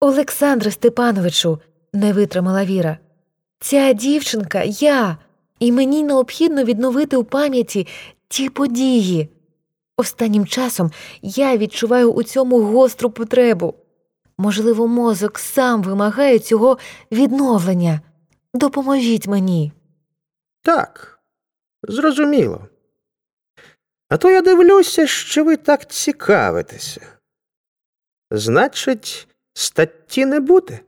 Олександре Степановичу, не витримала Віра. Ця дівчинка я, і мені необхідно відновити у пам'яті ті події. Останнім часом я відчуваю у цьому гостру потребу. Можливо, мозок сам вимагає цього відновлення. Допоможіть мені. Так, зрозуміло. А то я дивлюся, що ви так цікавитеся. Значить, статті не буде.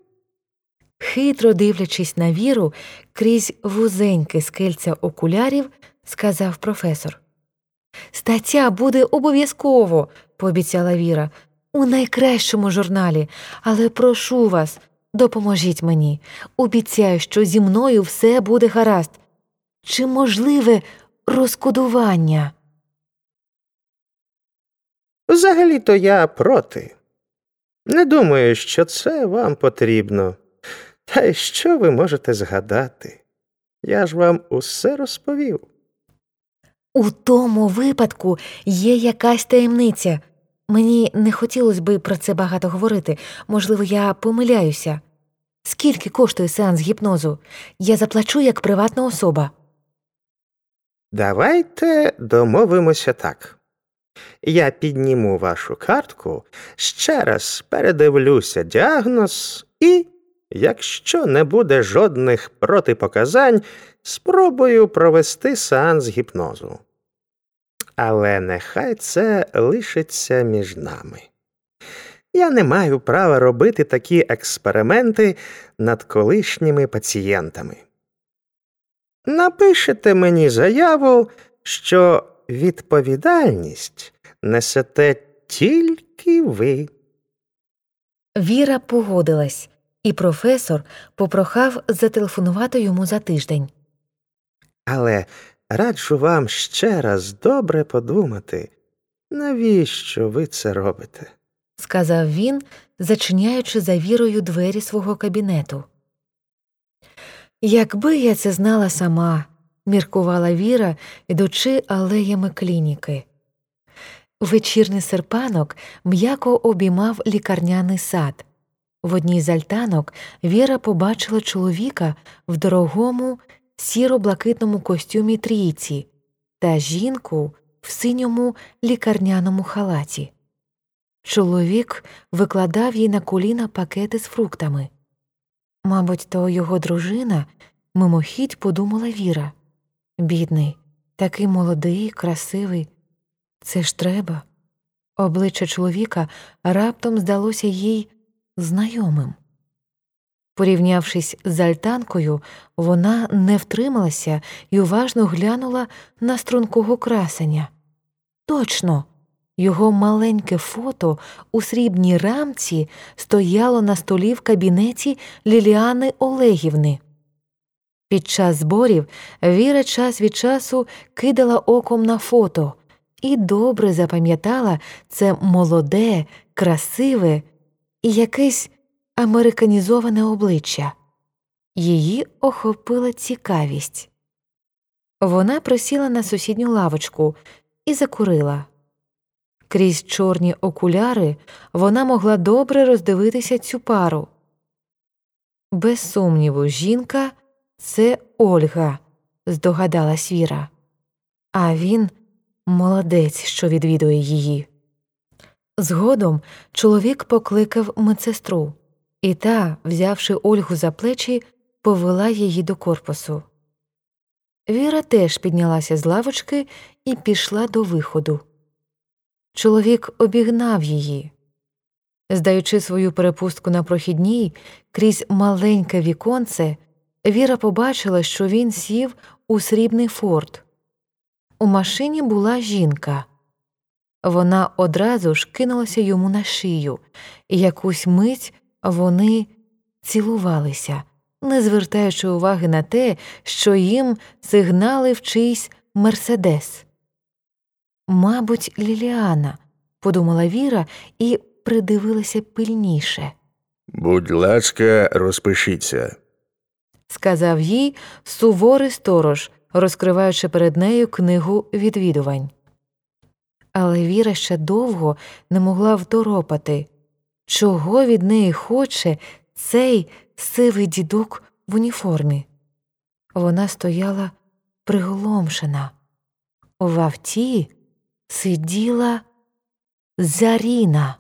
Хитро дивлячись на віру, крізь вузеньке скельця окулярів, сказав професор. Стаття буде обов'язково, пообіцяла Віра, у найкращому журналі, але прошу вас, допоможіть мені. Обіцяю, що зі мною все буде гаразд. Чи можливе розкодування? Взагалі-то я проти. Не думаю, що це вам потрібно. Та й що ви можете згадати? Я ж вам усе розповів. У тому випадку є якась таємниця. Мені не хотілося би про це багато говорити. Можливо, я помиляюся. Скільки коштує сеанс гіпнозу? Я заплачу як приватна особа. Давайте домовимося так. Я підніму вашу картку, ще раз передивлюся діагноз і, якщо не буде жодних протипоказань, спробую провести сеанс гіпнозу. Але нехай це лишиться між нами. Я не маю права робити такі експерименти над колишніми пацієнтами. Напишете мені заяву, що відповідальність несете тільки ви. Віра погодилась, і професор попрохав зателефонувати йому за тиждень. Але раджу вам ще раз добре подумати, навіщо ви це робите. сказав він, зачиняючи за вірою двері свого кабінету. Якби я це знала сама, міркувала Віра, ідучи алеями клініки. Вечірний серпанок м'яко обіймав лікарняний сад. В одній з альтанок Віра побачила чоловіка в дорогому сіро-блакитному костюмі трійці та жінку в синьому лікарняному халаті. Чоловік викладав їй на коліна пакети з фруктами. Мабуть, то його дружина мимохідь подумала Віра. Бідний, такий молодий, красивий. Це ж треба. Обличчя чоловіка раптом здалося їй знайомим. Порівнявшись з альтанкою, вона не втрималася і уважно глянула на стрункого красення. Точно, його маленьке фото у срібній рамці стояло на столі в кабінеті Ліліани Олегівни. Під час зборів Віра час від часу кидала оком на фото і добре запам'ятала це молоде, красиве і якесь американізоване обличчя. Її охопила цікавість. Вона присіла на сусідню лавочку і закурила. Крізь чорні окуляри вона могла добре роздивитися цю пару. Без сумніву, жінка це Ольга, здогадалась Віра, а він молодець, що відвідує її. Згодом чоловік покликав медсестру, і та, взявши Ольгу за плечі, повела її до корпусу. Віра теж піднялася з лавочки і пішла до виходу. Чоловік обігнав її. Здаючи свою перепустку на прохідній, крізь маленьке віконце, Віра побачила, що він сів у срібний форт. У машині була жінка. Вона одразу ж кинулася йому на шию, і якусь мить вони цілувалися, не звертаючи уваги на те, що їм сигналив чийсь Мерседес. Мабуть, Ліліана, подумала Віра і придивилася пильніше. Будь ласка, розпишіться. Сказав їй суворий сторож, розкриваючи перед нею книгу відвідувань. Але Віра ще довго не могла второпати, чого від неї хоче цей сивий дідок в уніформі. Вона стояла приголомшена. В авті сиділа Заріна.